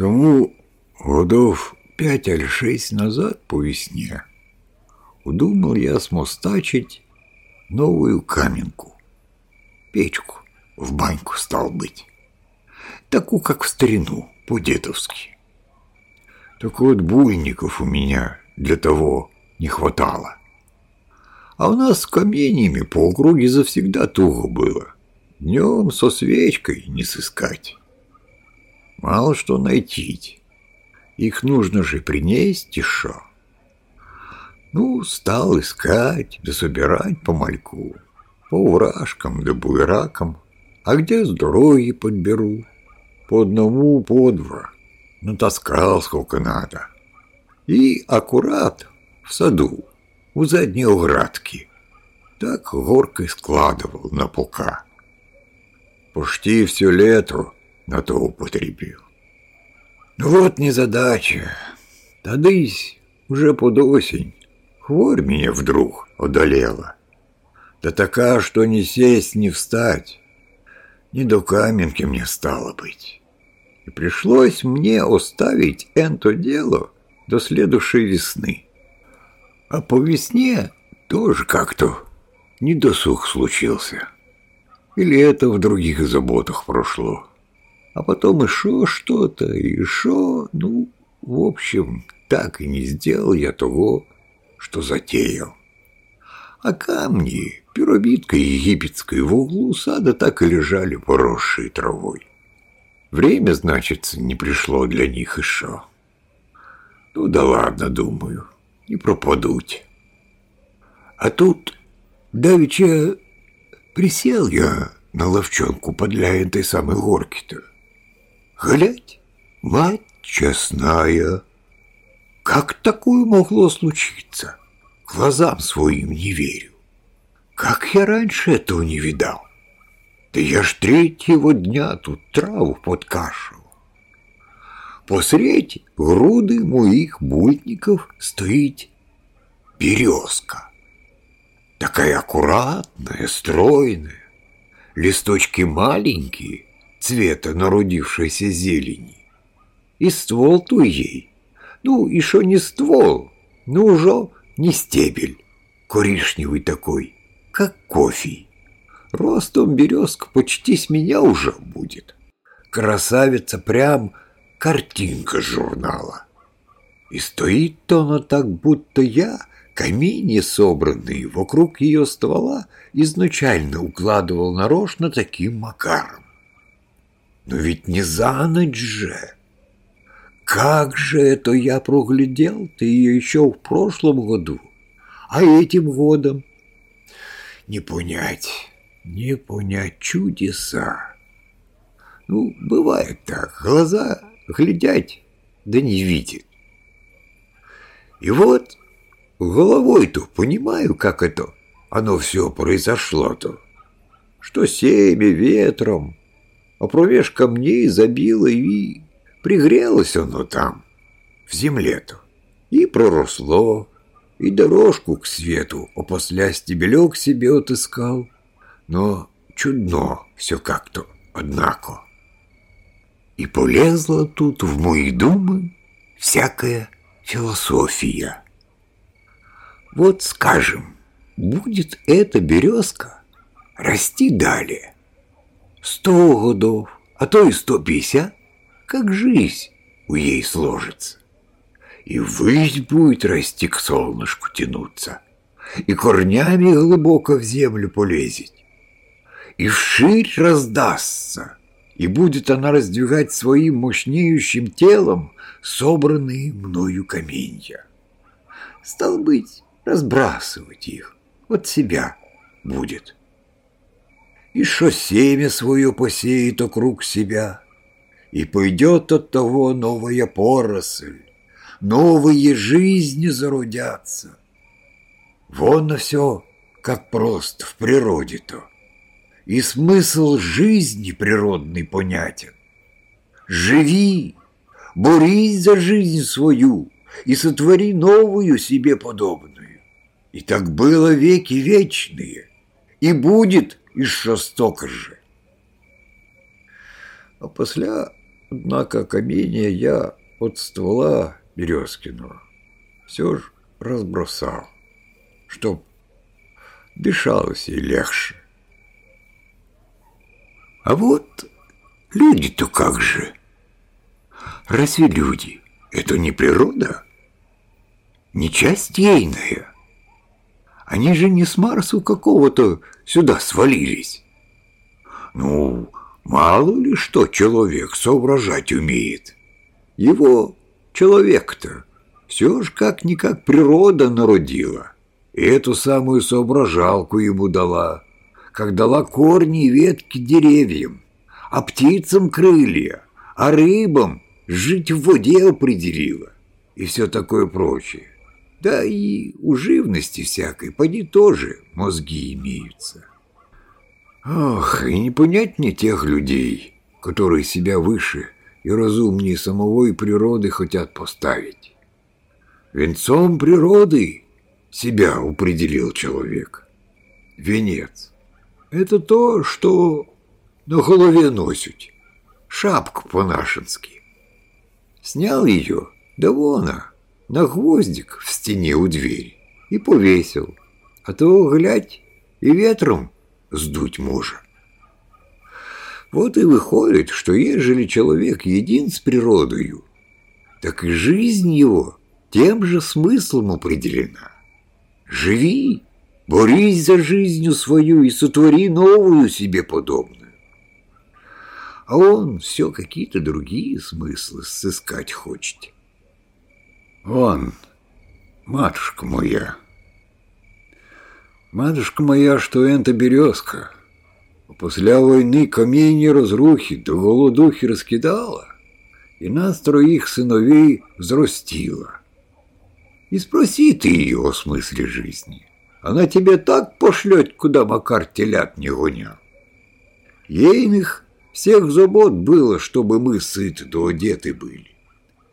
Тому годов пять или шесть назад по весне удумал я смостачить новую каменку, печку в баньку стал быть, такую, как в старину, по-дедовски. Так вот, буйников у меня для того не хватало. А у нас с каменьями по округе завсегда туго было. Днем со свечкой не сыскать. Мало что найти. Их нужно же принести шо. Ну, стал искать, да собирать по мальку, по урашкам да буеракам, а где с дороги подберу, по одному, по два, натаскал сколько надо. И аккурат в саду, у задней оградки, так горкой складывал на пока. Почти все лето на то употребил. Ну вот незадача. Тадысь уже под осень хворь меня вдруг одолела. Да такая, что ни сесть, ни встать, ни до каменки мне стало быть. И пришлось мне оставить это дело до следующей весны. А по весне тоже как-то недосуг случился. Или это в других заботах прошло а потом еще что-то, еще, ну, в общем, так и не сделал я того, что затеял. А камни, пирамидка египетская в углу сада так и лежали поросшие травой. Время, значит, не пришло для них еще. Ну да ладно, думаю, не пропадуть. А тут давеча присел я на ловчонку подля этой самой горки-то. Глядь, мать честная, как такое могло случиться? Глазам своим не верю. Как я раньше этого не видал? Да я ж третьего дня тут траву подкашивал. Посредь груды моих бутников стоит березка. Такая аккуратная, стройная, листочки маленькие, цвета народившейся зелени. И ствол ту ей. Ну, еще не ствол, но уже не стебель, коричневый такой, как кофе. Ростом березка почти с меня уже будет. Красавица прям картинка журнала. И стоит-то она так, будто я камни собранные вокруг ее ствола изначально укладывал нарочно таким макаром. Но ведь не за ночь же. Как же это я проглядел ты ее еще в прошлом году, а этим годом? Не понять, не понять чудеса. Ну, бывает так, глаза глядят, да не видят. И вот головой-то понимаю, как это оно все произошло-то. Что семя ветром, а промеж камней забило и пригрелось оно там, в земле-то, и проросло, и дорожку к свету опосля стебелек себе отыскал. Но чудно все как-то, однако. И полезла тут в мои думы всякая философия. Вот скажем, будет эта березка расти далее, Сто годов, а то и сто пятьдесят, как жизнь у ей сложится. И высь будет расти к солнышку тянуться, и корнями глубоко в землю полезет, и вширь раздастся, и будет она раздвигать своим мощнеющим телом собранные мною каменья. Стал быть, разбрасывать их. От себя будет и шо семя свое посеет округ себя, и пойдет от того новая поросль, новые жизни зародятся. Вон на все, как просто в природе-то. И смысл жизни природный понятен. Живи, борись за жизнь свою и сотвори новую себе подобную. И так было веки вечные, и будет і що же. А після Однако каменья я от ствола Березкиного все ж разбросал, чтоб дышалось и легче. А вот люди-то как же? Разве люди — это не природа? Не часть ейная? Они же не с Марсу какого-то сюда свалились. Ну, мало ли что человек соображать умеет. Его человек-то все ж как-никак природа народила. И эту самую соображалку ему дала, как дала корни и ветки деревьям, а птицам крылья, а рыбам жить в воде определила и все такое прочее. Да и у живности всякой, поди тоже мозги имеются. Ох, и не понять мне тех людей, которые себя выше и разумнее самого природы хотят поставить. Венцом природы себя определил человек. Венец — это то, что на голове носят. Шапку по-нашенски. Снял ее, да вон она, на гвоздик в стене у двери и повесил. А то, глядь, и ветром сдуть можно. Вот и выходит, что ежели человек един с природою, так и жизнь его тем же смыслом определена. Живи, борись за жизнью свою и сотвори новую себе подобную. А он все какие-то другие смыслы сыскать хочет. Он, матушка моя, матушка моя, что это березка, после войны камень разрухи до голодухи раскидала, и нас троих сыновей взрастила. И спроси ты ее о смысле жизни. Она тебе так пошлет, куда Макар телят не гонял. Ейных всех забот было, чтобы мы сыты да одеты были.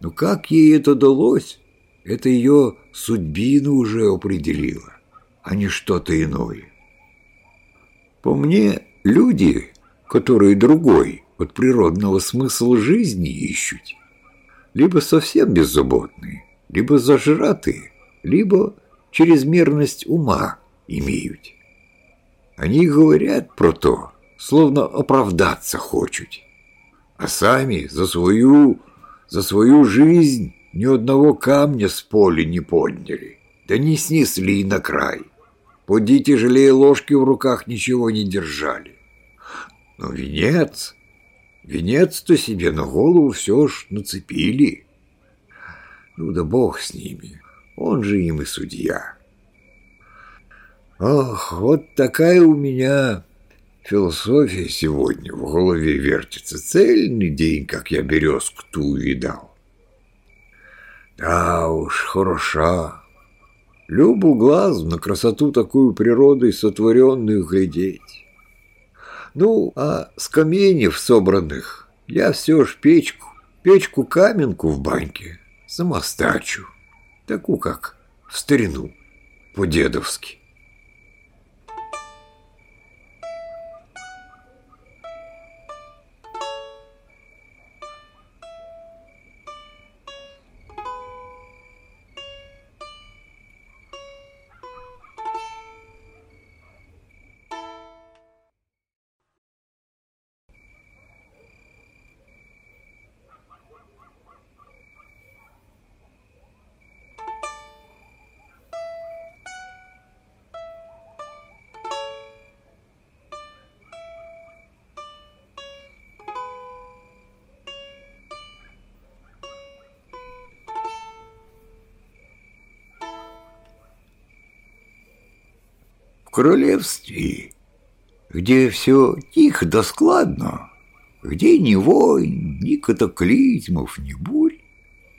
Но как ей это далось, это ее судьбину уже определило, а не что-то иное. По мне, люди, которые другой от природного смысла жизни ищут, либо совсем беззаботные, либо зажратые, либо чрезмерность ума имеют. Они говорят про то, словно оправдаться хочут, а сами за свою, за свою жизнь ни одного камня с поля не подняли, да не снесли на край. Поди тяжелее ложки в руках ничего не держали. Но венец, венец-то себе на голову все ж нацепили. Ну да бог с ними, он же им и судья. Ох, вот такая у меня философия сегодня в голове вертится. Цельный день, как я березку ту увидал. Да уж, хороша. Любу глаз на красоту такую природой сотворенную глядеть. Ну, а с каменьев собранных я все ж печку, печку-каменку в баньке самостачу, такую как в старину, по-дедовски. Королевстве, где все тихо да складно, где ни войн, ни катаклизмов, ни бурь,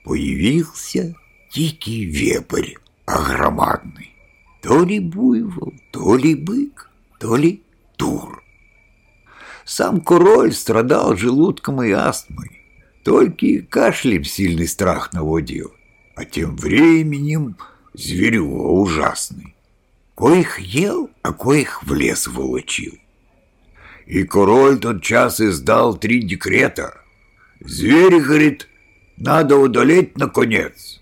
появился дикий вепрь огромадный. То ли буйвол, то ли бык, то ли тур. Сам король страдал желудком и астмой, только кашлем сильный страх наводил, а тем временем зверюга ужасный коих ел, а коих в лес волочил. И король тот час издал три декрета, Зверь, говорит, надо удалить наконец.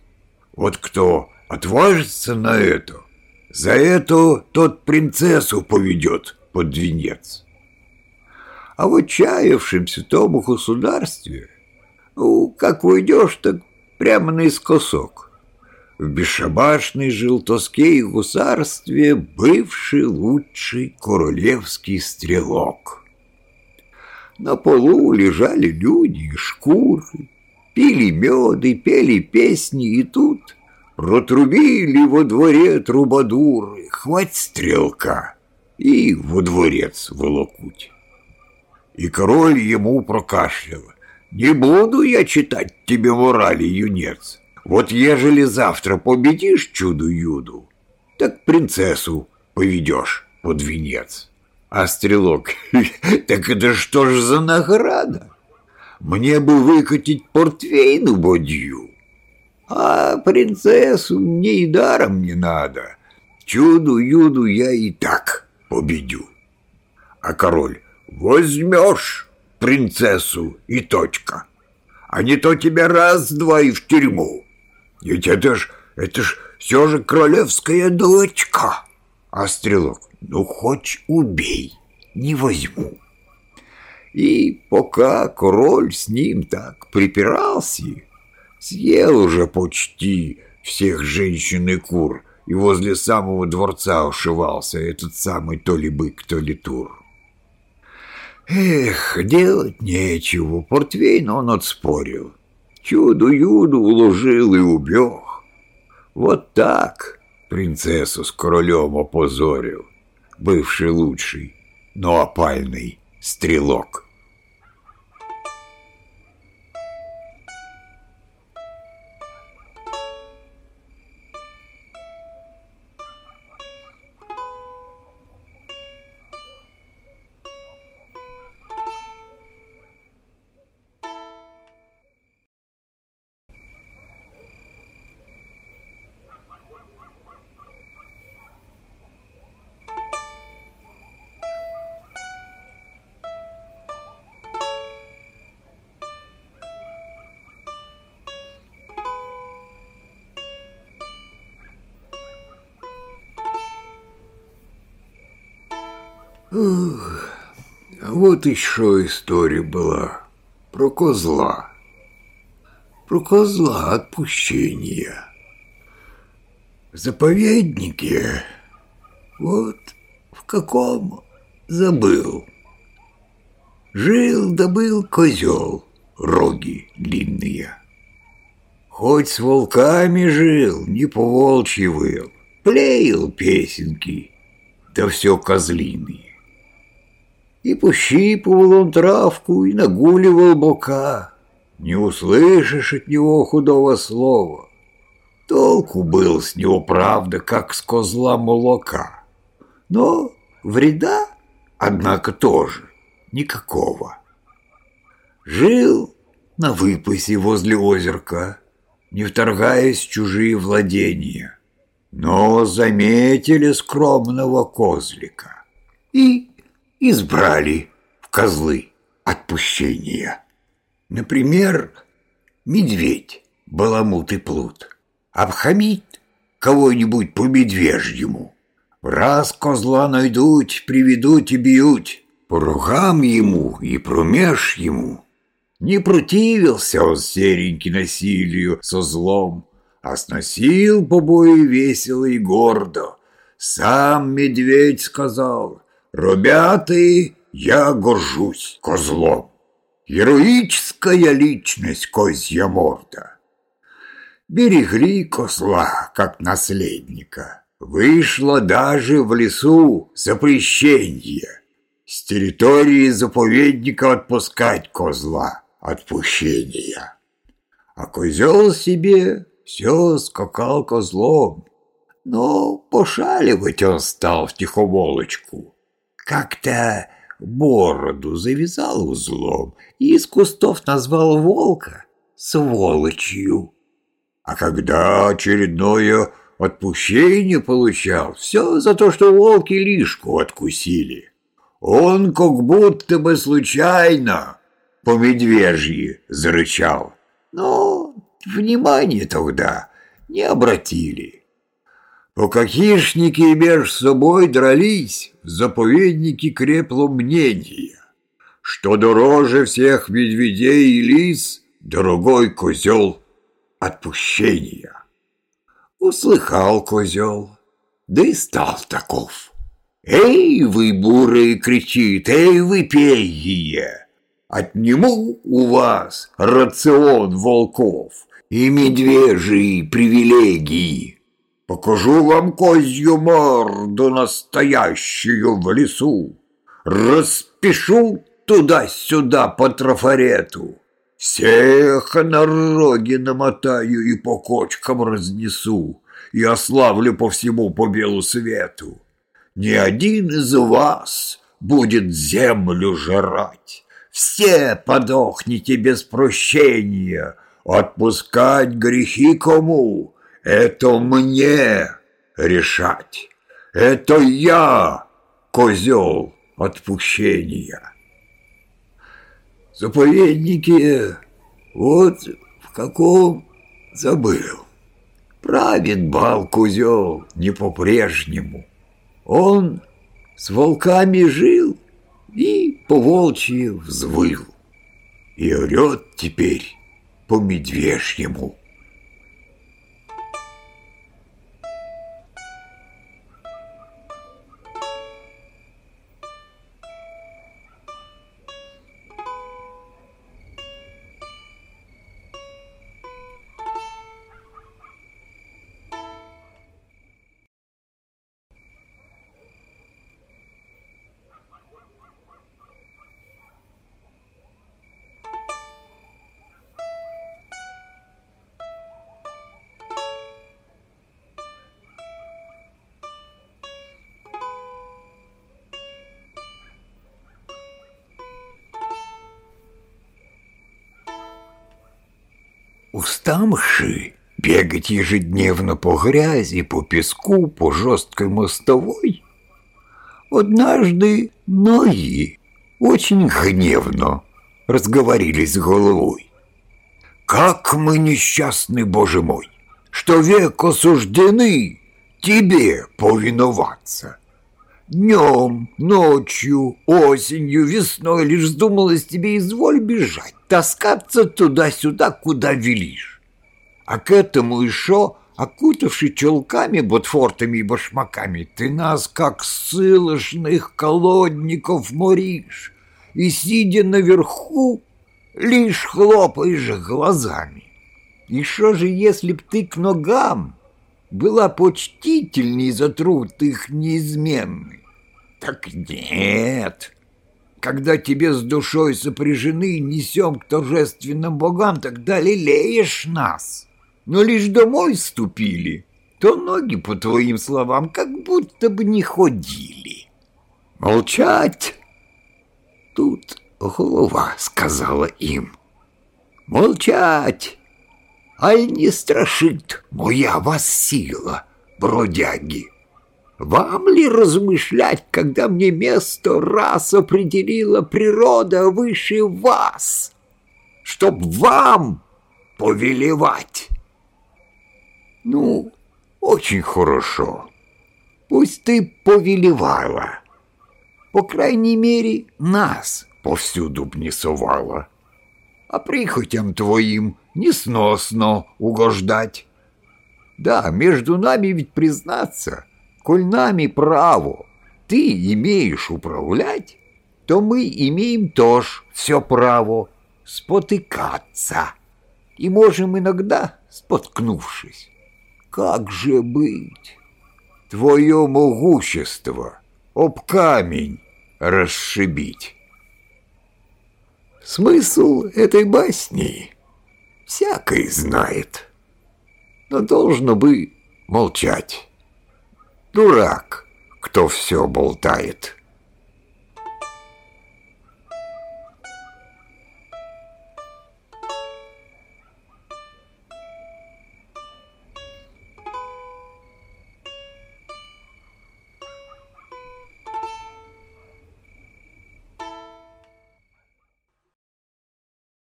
Вот кто отважится на это, за это тот принцессу поведет под венец. А в отчаявшемся том государстве, ну, как уйдешь, так прямо наискосок. В бесшабашной желтоске и гусарстве бывший лучший королевский стрелок. На полу лежали люди и шкуры, пили мед и пели песни, и тут протрубили во дворе трубадуры, хвать стрелка и во дворец волокуть. И король ему прокашлял. «Не буду я читать тебе морали, юнец. Вот ежели завтра победишь чуду-юду, так принцессу поведешь под венец». А стрелок, так это что ж за награда? Мне бы выкатить портвейну бодью. А принцессу мне и даром не надо. Чуду-юду я и так победю. А король, возьмешь принцессу и точка. А не то тебя раз-два и в тюрьму. Ведь это ж, это ж все же королевская дочка. А стрелок, ну хоть убей, не возьму. И пока король с ним так припирался, съел уже почти всех женщин и кур, и возле самого дворца ушивался этот самый то ли бык, то ли тур. Эх, делать нечего, портвейн он отспорил. Чуду-юду уложил и убег. Вот так принцессу с королем опозорил, бывший лучший, но опальный стрелок. Ух, вот еще история была про козла. Про козла отпущения. В заповеднике, вот в каком забыл. Жил да козел, роги длинные. Хоть с волками жил, не по волчьи выл, Плеял песенки, да все козлиные. И пощипывал он травку, и нагуливал бока. Не услышишь от него худого слова. Толку был с него, правда, как с козла молока. Но вреда, однако, тоже никакого. Жил на выпасе возле озерка, не вторгаясь в чужие владения. Но заметили скромного козлика и избрали в козлы отпущения. Например, медведь, баламут и плут, обхамить кого-нибудь по медвежьему. Раз козла найдут, приведут и бьют, по рогам ему и промеж ему. Не противился он серенький насилию со злом, а сносил побои весело и гордо. Сам медведь сказал — Ребята, я горжусь козлом. Героическая личность козья морда. Берегли козла, как наследника. Вышло даже в лесу запрещение. С территории заповедника отпускать козла. Отпущения. А козел себе все скакал козлом. Но пошаливать он стал в тихомолочку как-то бороду завязал узлом и из кустов назвал волка сволочью. А когда очередное отпущение получал, все за то, что волки лишку откусили. Он как будто бы случайно по медвежьи зарычал. Но внимания тогда не обратили. Покахишники между собой дрались, в заповеднике крепло мнение, что дороже всех медведей и лис дорогой козел отпущения. Услыхал козел, да и стал таков. «Эй, вы, бурые!» — кричит, «Эй, вы, пегие! Отниму у вас рацион волков и медвежьи привилегии!» Покажу вам козью морду настоящую в лесу. Распишу туда-сюда по трафарету. Всех на роги намотаю и по кочкам разнесу, И ославлю по всему по белу свету. Ни один из вас будет землю жрать. Все подохнете без прощения. Отпускать грехи кому? Это мне решать. Это я, козел отпущения. Заповедники вот в каком забыл. Правит бал козел не по-прежнему. Он с волками жил и по волчьи взвыл. И орет теперь по медвежьему. Уставший бегать ежедневно по грязи, по песку, по жесткой мостовой, однажды ноги очень гневно разговорились с головой. «Как мы несчастны, Боже мой, что век осуждены тебе повиноваться!» Днем, ночью, осенью, весной лишь вздумалось тебе изволь бежать, таскаться туда-сюда, куда велишь. А к этому еще, окутавший челками, ботфортами и башмаками, ты нас, как сылышных колодников, моришь, и, сидя наверху, лишь хлопаешь глазами. И что же, если б ты к ногам была почтительней за труд их неизменный. Так нет. Когда тебе с душой сопряжены, несем к торжественным богам, тогда лелеешь нас. Но лишь домой ступили, то ноги, по твоим словам, как будто бы не ходили. Молчать. Тут голова сказала им. Молчать. Аль не страшит моя вас сила, бродяги? Вам ли размышлять, когда мне место раз определила природа выше вас, чтоб вам повелевать? Ну, очень хорошо. Пусть ты повелевала. По крайней мере, нас повсюду б не совала. А прихотям твоим несносно угождать. Да, между нами ведь признаться, коль нами право ты имеешь управлять, то мы имеем тоже все право спотыкаться и можем иногда, споткнувшись. Как же быть? Твое могущество об камень расшибить. Смысл этой басни всякий знает, но должно бы молчать. Дурак, кто все болтает.